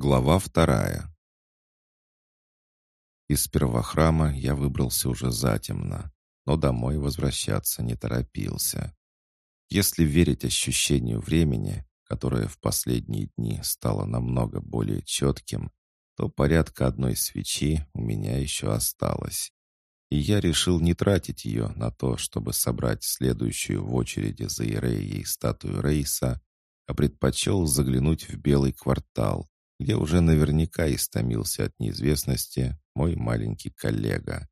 Глава вторая. Из первохрама я выбрался уже затемно, но домой возвращаться не торопился. Если верить ощущению времени, которое в последние дни стало намного более четким, то порядка одной свечи у меня еще осталось. И я решил не тратить ее на то, чтобы собрать следующую в очереди за Иреей статую Рейса, а предпочел заглянуть в Белый квартал, где уже наверняка истомился от неизвестности мой маленький коллега.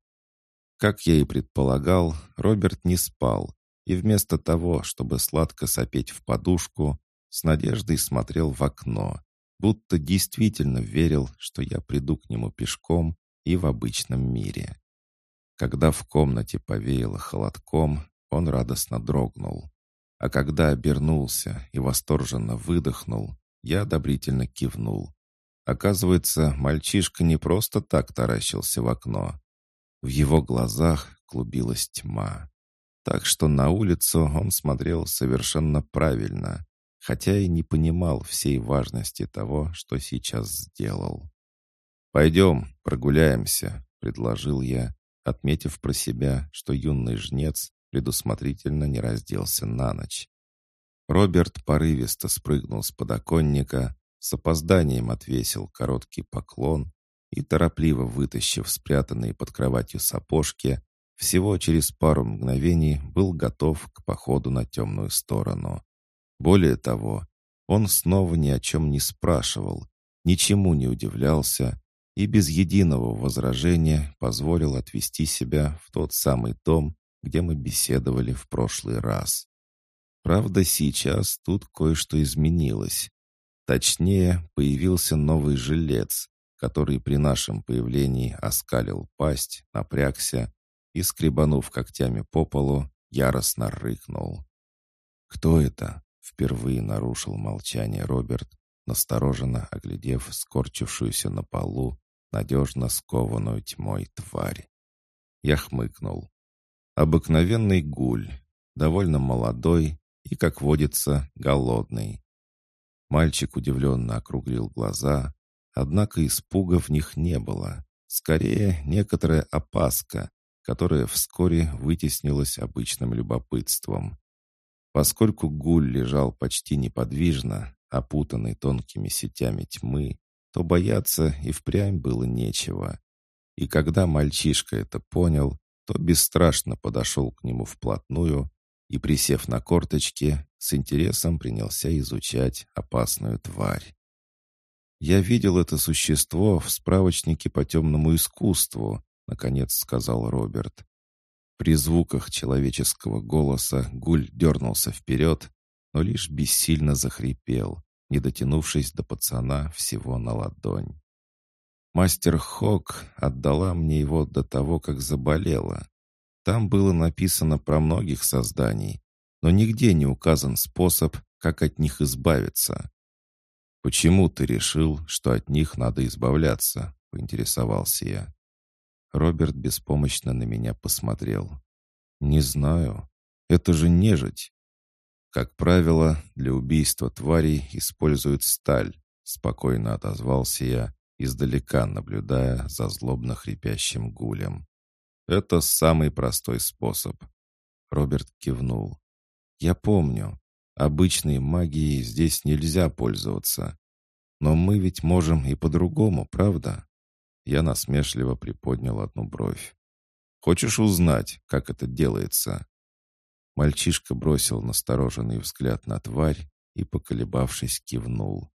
Как я и предполагал, Роберт не спал, и вместо того, чтобы сладко сопеть в подушку, с надеждой смотрел в окно, будто действительно верил, что я приду к нему пешком и в обычном мире. Когда в комнате повеяло холодком, он радостно дрогнул. А когда обернулся и восторженно выдохнул, я одобрительно кивнул. Оказывается, мальчишка не просто так таращился в окно. В его глазах клубилась тьма. Так что на улицу он смотрел совершенно правильно, хотя и не понимал всей важности того, что сейчас сделал. «Пойдем, прогуляемся», — предложил я, отметив про себя, что юный жнец предусмотрительно не разделся на ночь. Роберт порывисто спрыгнул с подоконника, с опозданием отвесил короткий поклон и, торопливо вытащив спрятанные под кроватью сапожки, всего через пару мгновений был готов к походу на темную сторону. Более того, он снова ни о чем не спрашивал, ничему не удивлялся и без единого возражения позволил отвести себя в тот самый дом, где мы беседовали в прошлый раз. Правда, сейчас тут кое-что изменилось. Точнее, появился новый жилец, который при нашем появлении оскалил пасть, напрягся и, скребанув когтями по полу, яростно рыкнул. «Кто это?» — впервые нарушил молчание Роберт, настороженно оглядев скорчившуюся на полу, надежно скованную тьмой тварь. Я хмыкнул. Обыкновенный гуль, довольно молодой и, как водится, голодный. Мальчик удивленно округлил глаза, однако испуга в них не было. Скорее, некоторая опаска, которая вскоре вытеснилась обычным любопытством. Поскольку гуль лежал почти неподвижно, опутанный тонкими сетями тьмы, то бояться и впрямь было нечего. И когда мальчишка это понял, то бесстрашно подошел к нему вплотную и, присев на корточки, с интересом принялся изучать опасную тварь. «Я видел это существо в справочнике по темному искусству», — наконец сказал Роберт. При звуках человеческого голоса гуль дернулся вперед, но лишь бессильно захрипел, не дотянувшись до пацана всего на ладонь. Мастер Хок отдала мне его до того, как заболела. Там было написано про многих созданий, но нигде не указан способ, как от них избавиться. «Почему ты решил, что от них надо избавляться?» — поинтересовался я. Роберт беспомощно на меня посмотрел. «Не знаю. Это же нежить». «Как правило, для убийства тварей используют сталь», — спокойно отозвался я, издалека наблюдая за злобно хрипящим гулем. Это самый простой способ. Роберт кивнул. Я помню. Обычной магией здесь нельзя пользоваться. Но мы ведь можем и по-другому, правда? Я насмешливо приподнял одну бровь. Хочешь узнать, как это делается? Мальчишка бросил настороженный взгляд на тварь и, поколебавшись, кивнул.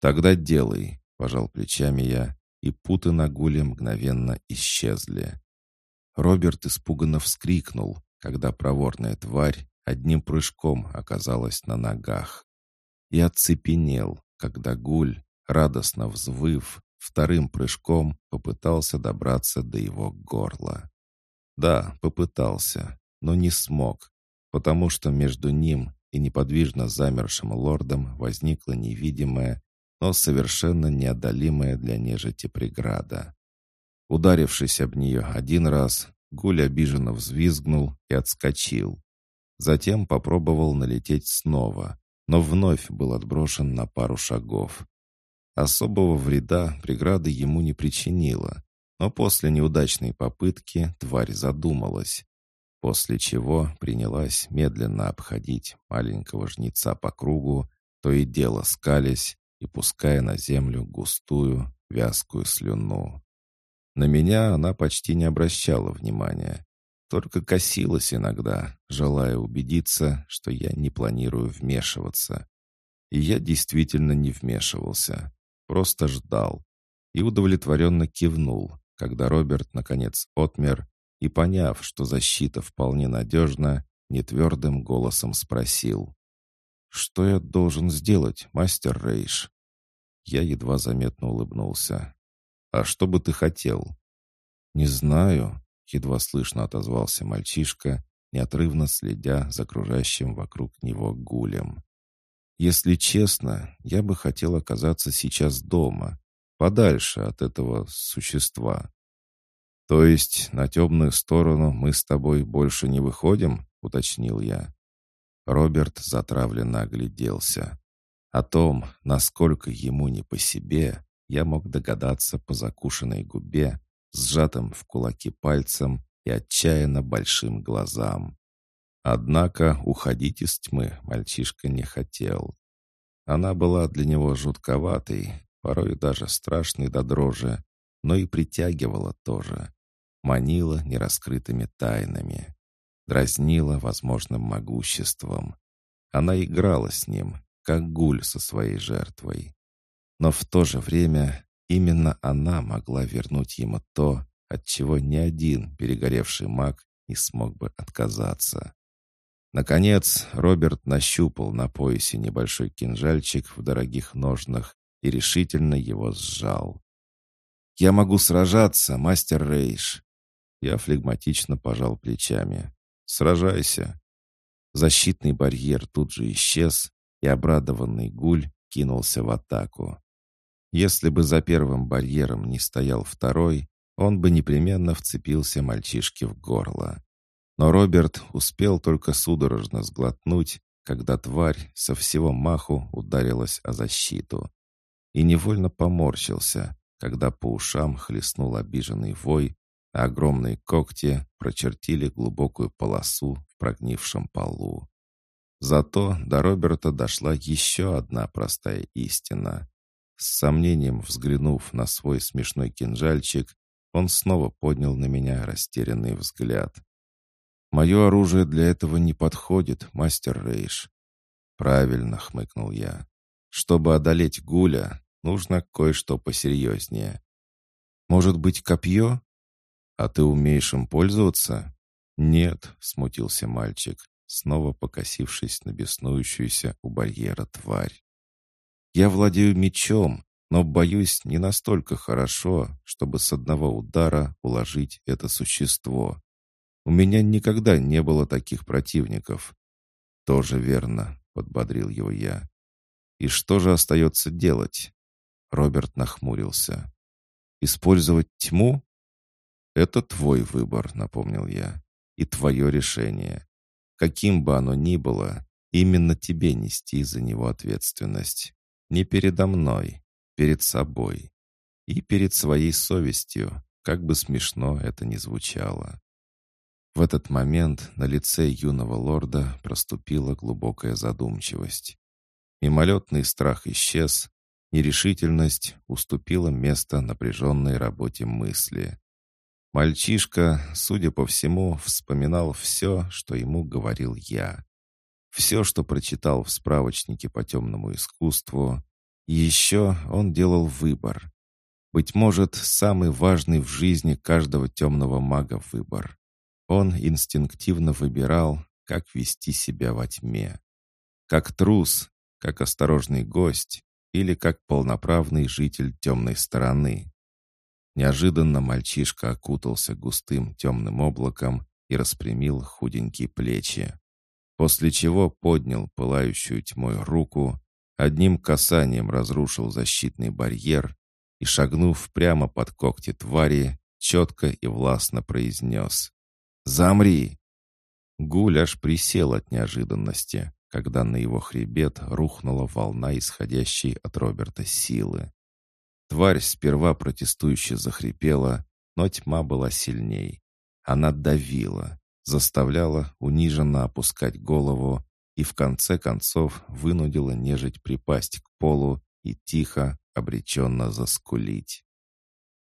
«Тогда делай», — пожал плечами я, и путы на гуле мгновенно исчезли. Роберт испуганно вскрикнул, когда проворная тварь одним прыжком оказалась на ногах. И оцепенел, когда гуль, радостно взвыв, вторым прыжком попытался добраться до его горла. Да, попытался, но не смог, потому что между ним и неподвижно замершим лордом возникла невидимая, но совершенно неодолимая для нежити преграда. Ударившись об нее один раз, Гуль обиженно взвизгнул и отскочил. Затем попробовал налететь снова, но вновь был отброшен на пару шагов. Особого вреда преграда ему не причинила, но после неудачной попытки тварь задумалась, после чего принялась медленно обходить маленького жнеца по кругу, то и дело скались и пуская на землю густую, вязкую слюну. На меня она почти не обращала внимания, только косилась иногда, желая убедиться, что я не планирую вмешиваться. И я действительно не вмешивался, просто ждал и удовлетворенно кивнул, когда Роберт наконец отмер и, поняв, что защита вполне надежна, нетвердым голосом спросил. «Что я должен сделать, мастер Рейш?» Я едва заметно улыбнулся. «А что бы ты хотел?» «Не знаю», — едва слышно отозвался мальчишка, неотрывно следя за окружающим вокруг него гулем. «Если честно, я бы хотел оказаться сейчас дома, подальше от этого существа». «То есть на темную сторону мы с тобой больше не выходим?» — уточнил я. Роберт затравленно огляделся. О том, насколько ему не по себе, я мог догадаться по закушенной губе, сжатым в кулаки пальцем и отчаянно большим глазам. Однако уходить из тьмы мальчишка не хотел. Она была для него жутковатой, порой даже страшной до дрожи, но и притягивала тоже. Манила нераскрытыми тайнами. Дразнила возможным могуществом. Она играла с ним, как гуль со своей жертвой. Но в то же время именно она могла вернуть ему то, от чего ни один перегоревший маг не смог бы отказаться. Наконец, Роберт нащупал на поясе небольшой кинжальчик в дорогих ножнах и решительно его сжал. «Я могу сражаться, мастер Рейш!» Я флегматично пожал плечами. «Сражайся!» Защитный барьер тут же исчез, и обрадованный гуль кинулся в атаку. Если бы за первым барьером не стоял второй, он бы непременно вцепился мальчишке в горло. Но Роберт успел только судорожно сглотнуть, когда тварь со всего маху ударилась о защиту. И невольно поморщился, когда по ушам хлестнул обиженный вой, а огромные когти прочертили глубокую полосу в прогнившем полу. Зато до Роберта дошла еще одна простая истина. С сомнением взглянув на свой смешной кинжальчик, он снова поднял на меня растерянный взгляд. «Мое оружие для этого не подходит, мастер Рейш». «Правильно», — хмыкнул я. «Чтобы одолеть Гуля, нужно кое-что посерьезнее». «Может быть, копье?» «А ты умеешь им пользоваться?» «Нет», — смутился мальчик снова покосившись на беснующуюся у барьера тварь. «Я владею мечом, но боюсь не настолько хорошо, чтобы с одного удара уложить это существо. У меня никогда не было таких противников». «Тоже верно», — подбодрил его я. «И что же остается делать?» Роберт нахмурился. «Использовать тьму?» «Это твой выбор», — напомнил я, — «и твое решение. Каким бы оно ни было, именно тебе нести за него ответственность. Не передо мной, перед собой. И перед своей совестью, как бы смешно это ни звучало. В этот момент на лице юного лорда проступила глубокая задумчивость. Мимолетный страх исчез, нерешительность уступила место напряженной работе мысли. Мальчишка, судя по всему, вспоминал все, что ему говорил я. Все, что прочитал в справочнике по темному искусству. Еще он делал выбор. Быть может, самый важный в жизни каждого темного мага выбор. Он инстинктивно выбирал, как вести себя во тьме. Как трус, как осторожный гость или как полноправный житель темной стороны. Неожиданно мальчишка окутался густым темным облаком и распрямил худенькие плечи. После чего поднял пылающую тьмой руку, одним касанием разрушил защитный барьер и, шагнув прямо под когти твари, четко и властно произнес «Замри!». Гуль аж присел от неожиданности, когда на его хребет рухнула волна исходящей от Роберта силы. Тварь сперва протестующе захрипела, но тьма была сильней. Она давила, заставляла униженно опускать голову и в конце концов вынудила нежить припасть к полу и тихо, обреченно заскулить.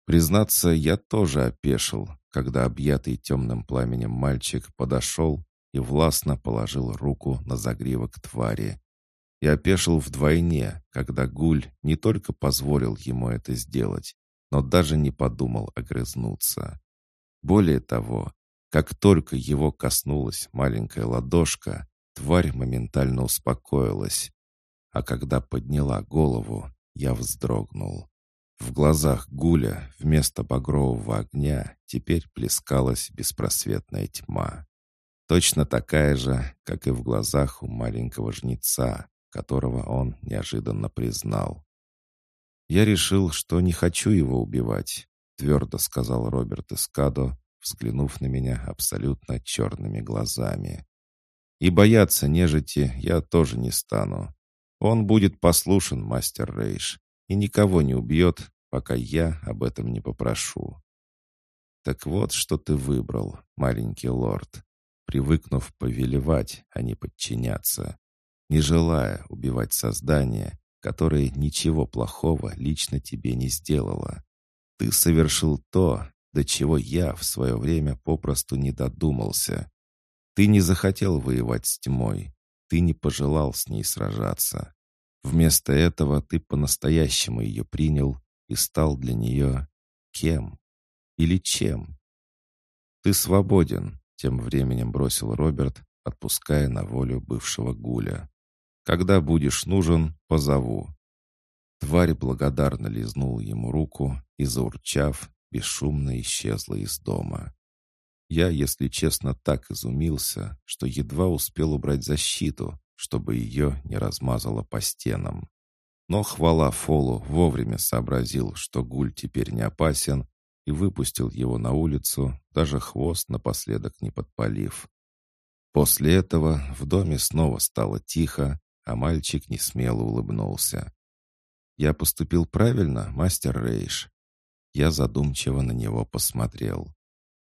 Признаться, я тоже опешил, когда объятый темным пламенем мальчик подошел и властно положил руку на загривок твари. И опешил вдвойне, когда Гуль не только позволил ему это сделать, но даже не подумал огрызнуться. Более того, как только его коснулась маленькая ладошка, тварь моментально успокоилась. А когда подняла голову, я вздрогнул. В глазах Гуля вместо багрового огня теперь плескалась беспросветная тьма. Точно такая же, как и в глазах у маленького жнеца, которого он неожиданно признал. «Я решил, что не хочу его убивать», — твердо сказал Роберт Эскадо, взглянув на меня абсолютно черными глазами. «И бояться нежити я тоже не стану. Он будет послушен, мастер Рейш, и никого не убьет, пока я об этом не попрошу. Так вот, что ты выбрал, маленький лорд, привыкнув повелевать, а не подчиняться, не желая убивать создание, которое ничего плохого лично тебе не сделало. Ты совершил то, до чего я в свое время попросту не додумался. Ты не захотел воевать с тьмой, ты не пожелал с ней сражаться. Вместо этого ты по-настоящему ее принял и стал для нее кем или чем. «Ты свободен», — тем временем бросил Роберт, отпуская на волю бывшего гуля. «Когда будешь нужен, позову». Тварь благодарно лизнул ему руку и, заурчав, бесшумно исчезла из дома. Я, если честно, так изумился, что едва успел убрать защиту, чтобы ее не размазало по стенам. Но хвала Фолу вовремя сообразил, что гуль теперь не опасен, и выпустил его на улицу, даже хвост напоследок не подпалив. После этого в доме снова стало тихо, а мальчик несмело улыбнулся. «Я поступил правильно, мастер Рейш?» Я задумчиво на него посмотрел,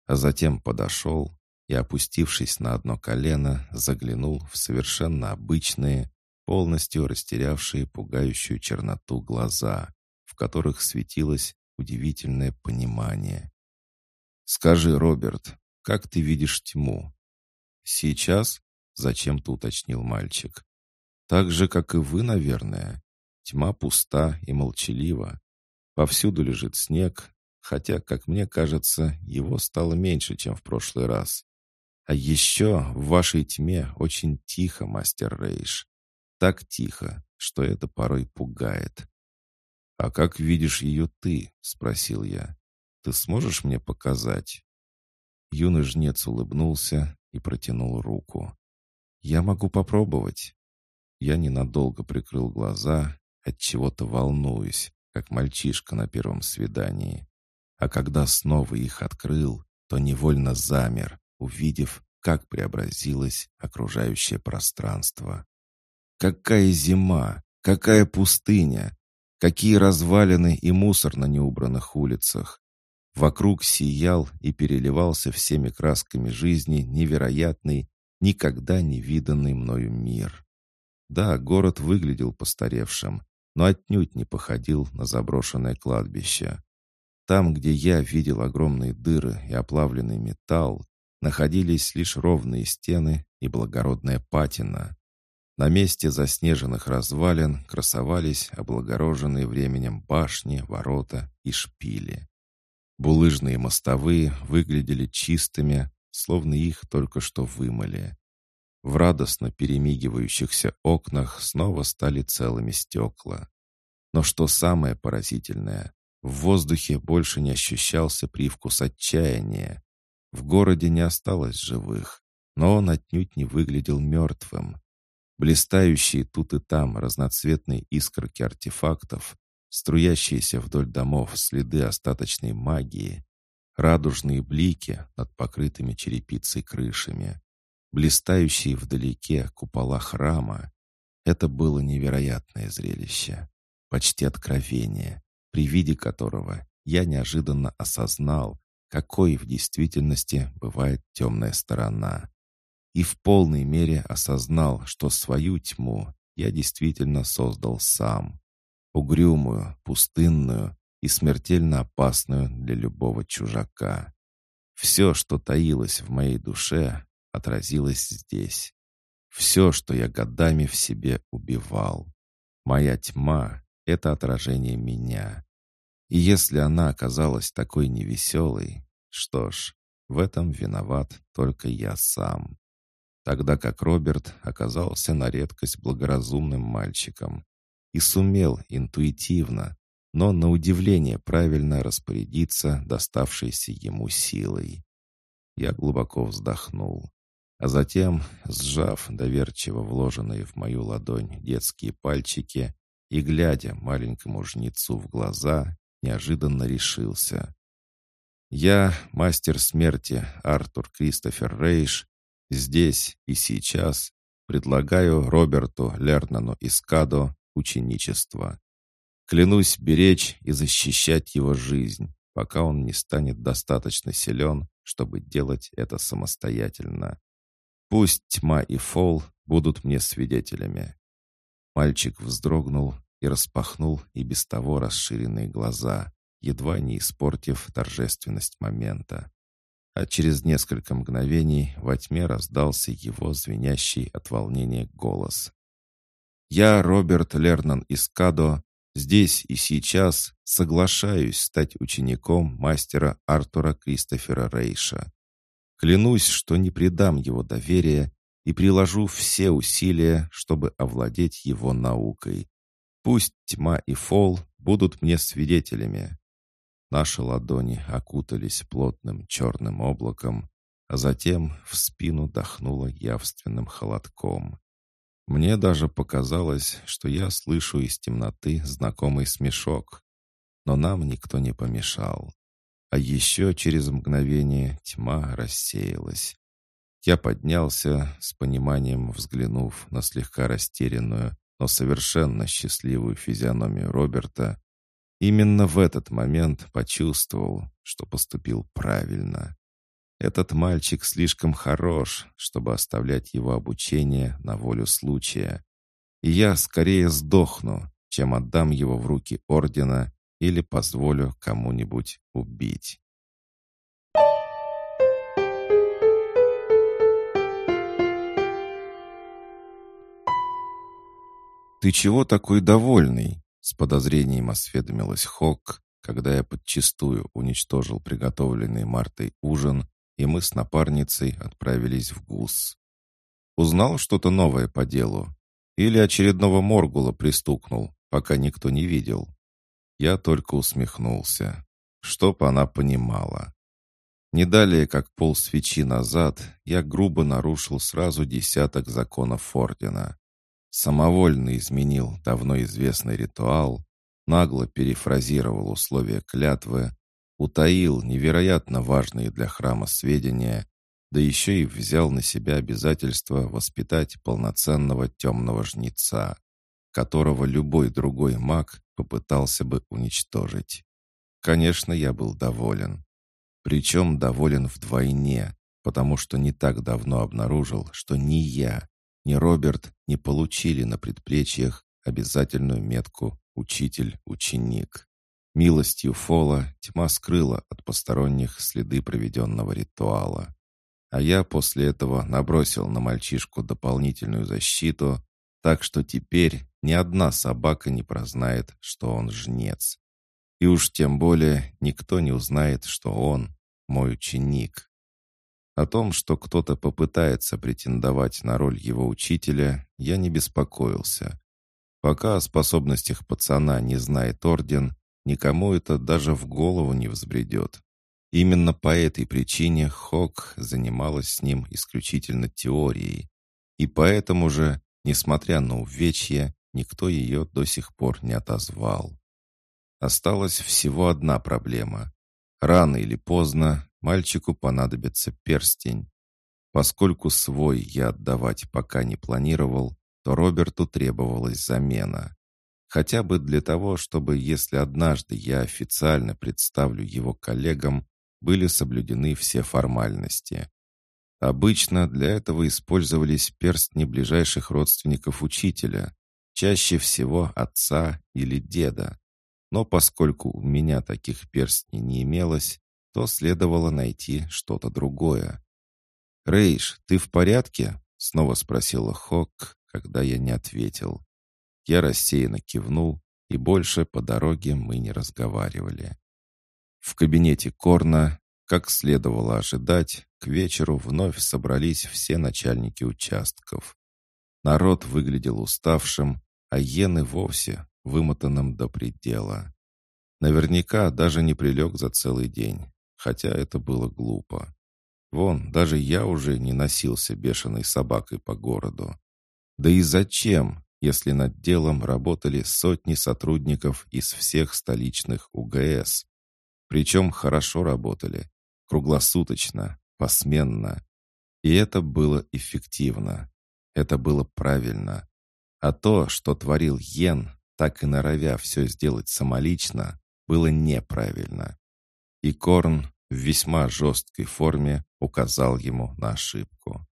а затем подошел и, опустившись на одно колено, заглянул в совершенно обычные, полностью растерявшие пугающую черноту глаза, в которых светилось удивительное понимание. «Скажи, Роберт, как ты видишь тьму?» «Сейчас?» — зачем-то уточнил мальчик. «Так же, как и вы, наверное. Тьма пуста и молчалива. Повсюду лежит снег, хотя, как мне кажется, его стало меньше, чем в прошлый раз. А еще в вашей тьме очень тихо, мастер Рейш. Так тихо, что это порой пугает. «А как видишь ее ты?» — спросил я. «Ты сможешь мне показать?» Юный жнец улыбнулся и протянул руку. «Я могу попробовать». Я ненадолго прикрыл глаза, от чего то волнуюсь, как мальчишка на первом свидании. А когда снова их открыл, то невольно замер, увидев, как преобразилось окружающее пространство. Какая зима! Какая пустыня! Какие развалины и мусор на неубранных улицах! Вокруг сиял и переливался всеми красками жизни невероятный, никогда не виданный мною мир. Да, город выглядел постаревшим, но отнюдь не походил на заброшенное кладбище. Там, где я видел огромные дыры и оплавленный металл, находились лишь ровные стены и благородная патина. На месте заснеженных развалин красовались облагороженные временем башни, ворота и шпили. Булыжные мостовые выглядели чистыми, словно их только что вымыли. В радостно перемигивающихся окнах снова стали целыми стекла. Но что самое поразительное, в воздухе больше не ощущался привкус отчаяния. В городе не осталось живых, но он отнюдь не выглядел мертвым. Блистающие тут и там разноцветные искорки артефактов, струящиеся вдоль домов следы остаточной магии, радужные блики над покрытыми черепицей крышами, блистающие вдалеке купола храма. Это было невероятное зрелище, почти откровение, при виде которого я неожиданно осознал, какой в действительности бывает темная сторона. И в полной мере осознал, что свою тьму я действительно создал сам. Угрюмую, пустынную и смертельно опасную для любого чужака. Все, что таилось в моей душе, отразилось здесь. Все, что я годами в себе убивал. Моя тьма — это отражение меня. И если она оказалась такой невеселой, что ж, в этом виноват только я сам. Тогда как Роберт оказался на редкость благоразумным мальчиком и сумел интуитивно, но на удивление правильно распорядиться доставшейся ему силой. Я глубоко вздохнул, а затем, сжав доверчиво вложенные в мою ладонь детские пальчики и глядя маленькому жнецу в глаза, неожиданно решился. «Я, мастер смерти Артур Кристофер Рейш, здесь и сейчас предлагаю Роберту Лернану Искадо ученичество. Клянусь беречь и защищать его жизнь, пока он не станет достаточно силен, чтобы делать это самостоятельно. Пусть тьма и фол будут мне свидетелями». Мальчик вздрогнул и распахнул и без того расширенные глаза, едва не испортив торжественность момента. А через несколько мгновений во тьме раздался его звенящий от волнения голос. «Я, Роберт Лернан Искадо, здесь и сейчас соглашаюсь стать учеником мастера Артура Кристофера Рейша. Клянусь, что не предам его доверия и приложу все усилия, чтобы овладеть его наукой, Пусть тьма и фол будут мне свидетелями. Наши ладони окутались плотным черным облаком, а затем в спину дохнуло явственным холодком. Мне даже показалось, что я слышу из темноты знакомый смешок, но нам никто не помешал. А еще через мгновение тьма рассеялась. Я поднялся, с пониманием взглянув на слегка растерянную, но совершенно счастливую физиономию Роберта, именно в этот момент почувствовал, что поступил правильно. Этот мальчик слишком хорош, чтобы оставлять его обучение на волю случая. И я скорее сдохну, чем отдам его в руки Ордена или позволю кому-нибудь убить. «Ты чего такой довольный?» С подозрением осведомилась Хок, когда я подчистую уничтожил приготовленный Мартой ужин, и мы с напарницей отправились в ГУС. Узнал что-то новое по делу? Или очередного моргула пристукнул, пока никто не видел? Я только усмехнулся. Чтоб она понимала. Не далее, как пол свечи назад, я грубо нарушил сразу десяток законов Ордена самовольно изменил давно известный ритуал, нагло перефразировал условия клятвы, утаил невероятно важные для храма сведения, да еще и взял на себя обязательство воспитать полноценного темного жнеца, которого любой другой маг попытался бы уничтожить. Конечно, я был доволен. Причем доволен вдвойне, потому что не так давно обнаружил, что ни я, ни Роберт не получили на предплечьях обязательную метку «Учитель-ученик». Милостью Фола тьма скрыла от посторонних следы проведенного ритуала. А я после этого набросил на мальчишку дополнительную защиту, так что теперь ни одна собака не прознает, что он жнец. И уж тем более никто не узнает, что он мой ученик. О том, что кто-то попытается претендовать на роль его учителя, я не беспокоился. Пока о способностях пацана не знает орден, никому это даже в голову не взбредет. Именно по этой причине Хок занималась с ним исключительно теорией. И поэтому же, несмотря на увечье, никто ее до сих пор не отозвал. Осталась всего одна проблема. Рано или поздно мальчику понадобится перстень. Поскольку свой я отдавать пока не планировал, то Роберту требовалась замена. Хотя бы для того, чтобы, если однажды я официально представлю его коллегам, были соблюдены все формальности. Обычно для этого использовались перстни ближайших родственников учителя, чаще всего отца или деда. Но поскольку у меня таких перстней не имелось, то следовало найти что-то другое. «Рейш, ты в порядке?» — снова спросила Хок, когда я не ответил. Я рассеянно кивнул, и больше по дороге мы не разговаривали. В кабинете Корна, как следовало ожидать, к вечеру вновь собрались все начальники участков. Народ выглядел уставшим, а Йен и вовсе вымотанным до предела. Наверняка даже не прилег за целый день, хотя это было глупо. Вон, даже я уже не носился бешеной собакой по городу. Да и зачем, если над делом работали сотни сотрудников из всех столичных УГС? Причем хорошо работали, круглосуточно, посменно. И это было эффективно. Это было правильно. А то, что творил Йен, так и норовя все сделать самолично, было неправильно. И Корн в весьма жесткой форме указал ему на ошибку.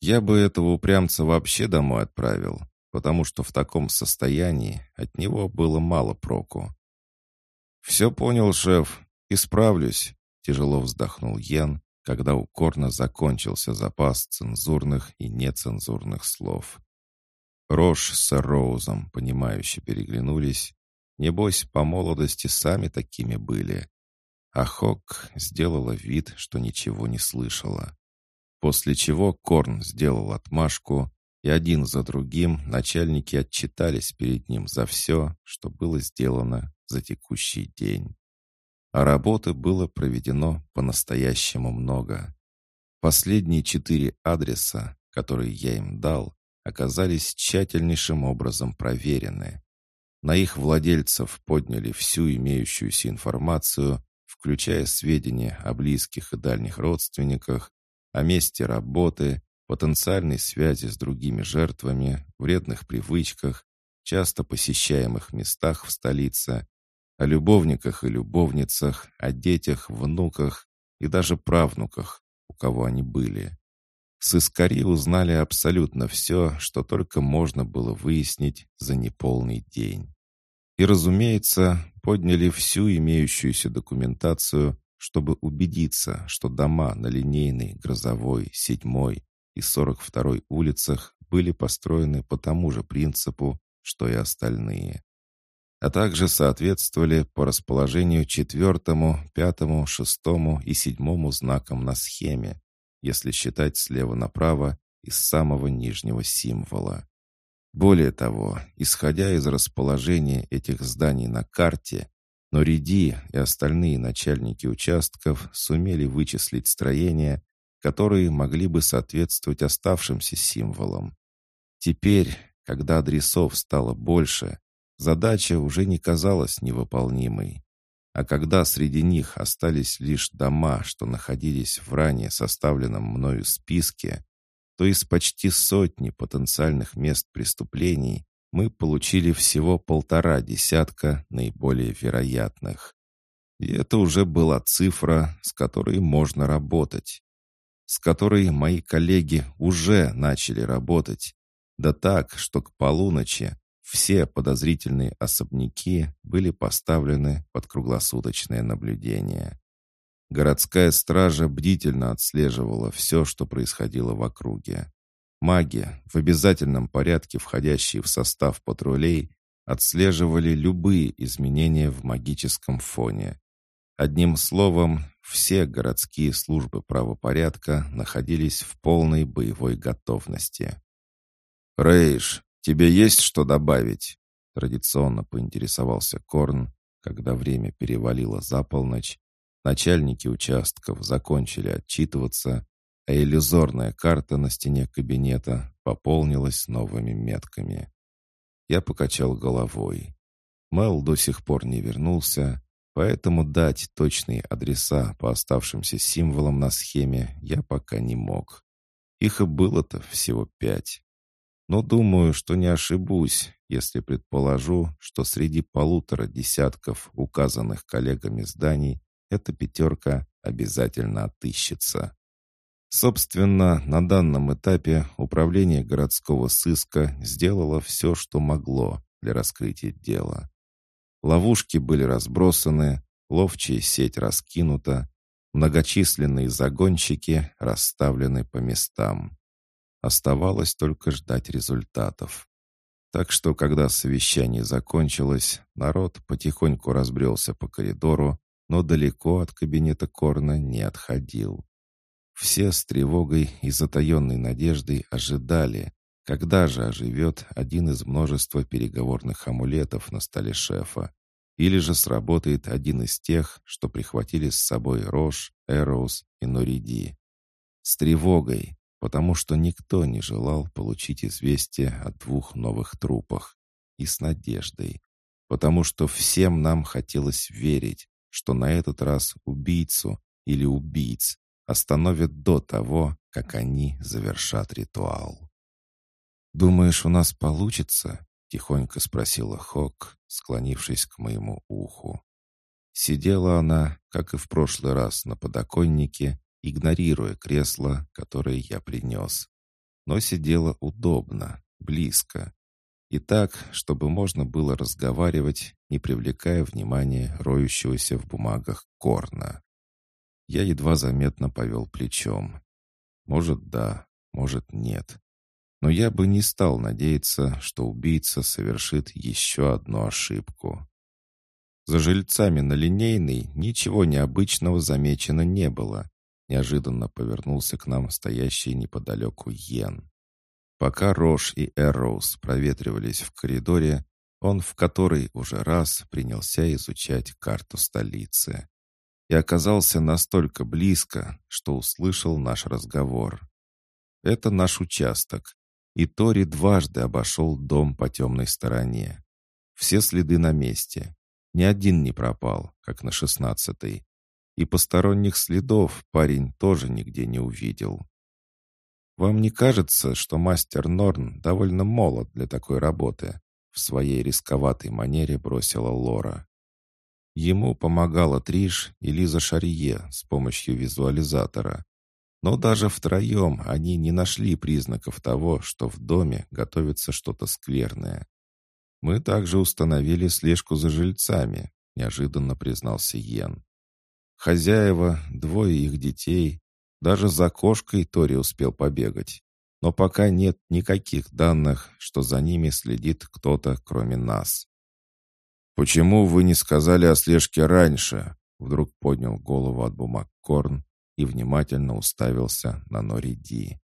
Я бы этого упрямца вообще домой отправил, потому что в таком состоянии от него было мало проку. «Все понял, шеф. Исправлюсь», — тяжело вздохнул Йен, когда у Корна закончился запас цензурных и нецензурных слов. Рош с Роузом, понимающе переглянулись. Небось, по молодости сами такими были. А Хок сделала вид, что ничего не слышала. После чего Корн сделал отмашку, и один за другим начальники отчитались перед ним за все, что было сделано за текущий день. А работы было проведено по-настоящему много. Последние четыре адреса, которые я им дал, оказались тщательнейшим образом проверены. На их владельцев подняли всю имеющуюся информацию, включая сведения о близких и дальних родственниках, о месте работы, потенциальной связи с другими жертвами, вредных привычках, часто посещаемых местах в столице, о любовниках и любовницах, о детях, внуках и даже правнуках, у кого они были. С Искари узнали абсолютно все, что только можно было выяснить за неполный день. И, разумеется, подняли всю имеющуюся документацию, чтобы убедиться, что дома на линейной, грозовой, седьмой и сорок второй улицах были построены по тому же принципу, что и остальные. А также соответствовали по расположению четвертому, пятому, шестому и седьмому знакам на схеме, если считать слева направо из самого нижнего символа. Более того, исходя из расположения этих зданий на карте, Нориди и остальные начальники участков сумели вычислить строения, которые могли бы соответствовать оставшимся символам. Теперь, когда адресов стало больше, задача уже не казалась невыполнимой. А когда среди них остались лишь дома, что находились в ранее составленном мною списке, то из почти сотни потенциальных мест преступлений мы получили всего полтора десятка наиболее вероятных. И это уже была цифра, с которой можно работать, с которой мои коллеги уже начали работать, да так, что к полуночи все подозрительные особняки были поставлены под круглосуточное наблюдение. Городская стража бдительно отслеживала все, что происходило в округе. Маги, в обязательном порядке входящие в состав патрулей, отслеживали любые изменения в магическом фоне. Одним словом, все городские службы правопорядка находились в полной боевой готовности. «Рейш, тебе есть что добавить?» Традиционно поинтересовался Корн, когда время перевалило за полночь, начальники участков закончили отчитываться, а иллюзорная карта на стене кабинета пополнилась новыми метками. Я покачал головой. Мел до сих пор не вернулся, поэтому дать точные адреса по оставшимся символам на схеме я пока не мог. Их и было-то всего пять. Но думаю, что не ошибусь, если предположу, что среди полутора десятков указанных коллегами зданий эта пятерка обязательно отыщется. Собственно, на данном этапе управление городского сыска сделало все, что могло для раскрытия дела. Ловушки были разбросаны, ловчая сеть раскинута, многочисленные загонщики расставлены по местам. Оставалось только ждать результатов. Так что, когда совещание закончилось, народ потихоньку разбрелся по коридору, но далеко от кабинета Корна не отходил. Все с тревогой и затаенной надеждой ожидали, когда же оживет один из множества переговорных амулетов на столе шефа, или же сработает один из тех, что прихватили с собой Рош, Эроуз и Нориди. С тревогой, потому что никто не желал получить известие о двух новых трупах, и с надеждой, потому что всем нам хотелось верить, что на этот раз убийцу или убийц остановят до того, как они завершат ритуал. «Думаешь, у нас получится?» — тихонько спросила Хок, склонившись к моему уху. Сидела она, как и в прошлый раз, на подоконнике, игнорируя кресло, которое я принес. Но сидела удобно, близко. И так, чтобы можно было разговаривать, не привлекая внимания роющегося в бумагах корна. Я едва заметно повел плечом. Может, да, может, нет. Но я бы не стал надеяться, что убийца совершит еще одну ошибку. За жильцами на линейной ничего необычного замечено не было. Неожиданно повернулся к нам стоящий неподалеку Йен. Пока Рош и Эрроуз проветривались в коридоре, он в который уже раз принялся изучать карту столицы и оказался настолько близко, что услышал наш разговор. Это наш участок, и Тори дважды обошел дом по темной стороне. Все следы на месте. Ни один не пропал, как на шестнадцатой. И посторонних следов парень тоже нигде не увидел. «Вам не кажется, что мастер Норн довольно молод для такой работы?» В своей рисковатой манере бросила Лора. Ему помогала Триш и Лиза Шарье с помощью визуализатора. Но даже втроем они не нашли признаков того, что в доме готовится что-то скверное. «Мы также установили слежку за жильцами», — неожиданно признался Йен. «Хозяева, двое их детей, даже за кошкой Тори успел побегать. Но пока нет никаких данных, что за ними следит кто-то, кроме нас. «Почему вы не сказали о слежке раньше?» Вдруг поднял голову от бумаг Корн и внимательно уставился на Нори Ди.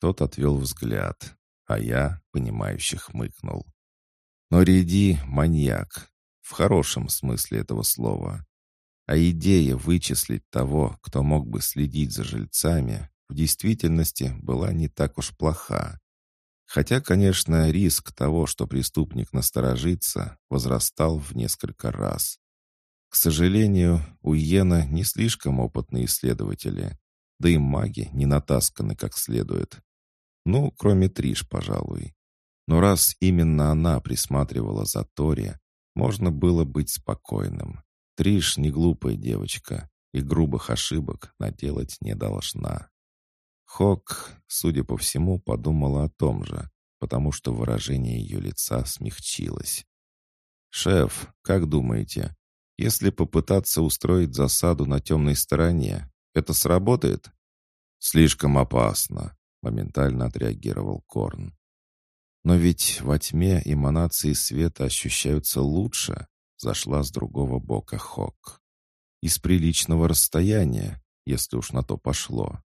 Тот отвел взгляд, а я, понимающе хмыкнул. Нори Ди — маньяк, в хорошем смысле этого слова. А идея вычислить того, кто мог бы следить за жильцами, в действительности была не так уж плоха. Хотя, конечно, риск того, что преступник насторожится, возрастал в несколько раз. К сожалению, у Йена не слишком опытные исследователи, да и маги не натасканы как следует. Ну, кроме Триш, пожалуй. Но раз именно она присматривала за Тори, можно было быть спокойным. Триш не глупая девочка и грубых ошибок наделать не должна. Хок, судя по всему, подумала о том же, потому что выражение ее лица смягчилось. «Шеф, как думаете, если попытаться устроить засаду на темной стороне, это сработает?» «Слишком опасно», — моментально отреагировал Корн. «Но ведь во тьме эманации света ощущаются лучше», — зашла с другого бока Хок. «Из приличного расстояния, если уж на то пошло.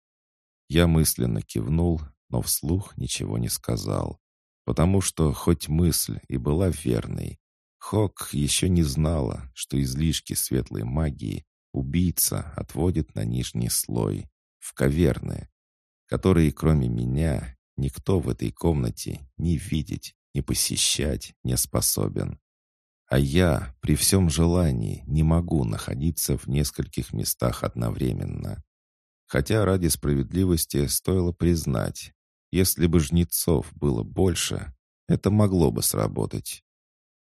Я мысленно кивнул, но вслух ничего не сказал, потому что хоть мысль и была верной, Хок еще не знала, что излишки светлой магии убийца отводит на нижний слой, в каверны, которые кроме меня никто в этой комнате не видеть, не посещать не способен. А я при всем желании не могу находиться в нескольких местах одновременно. Хотя ради справедливости стоило признать, если бы жнецов было больше, Это могло бы сработать.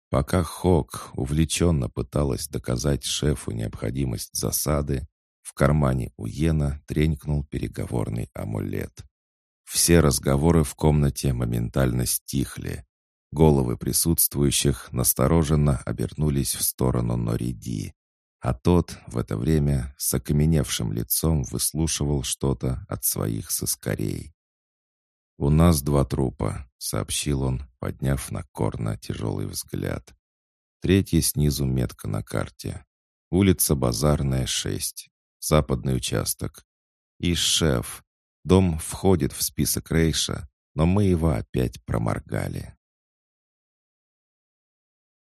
Пока Хок увлеченно пыталась доказать шефу необходимость засады, в кармане у Йена тренькнул переговорный амулет. Все разговоры в комнате моментально стихли. Головы присутствующих настороженно обернулись в сторону Нориди, а тот в это время с окаменевшим лицом выслушивал что-то от своих соскорей. «У нас два трупа», — сообщил он, подняв на Корна тяжелый взгляд. Третий снизу метка на карте. Улица Базарная, 6. Западный участок. И шеф. Дом входит в список Рейша, но мы его опять проморгали.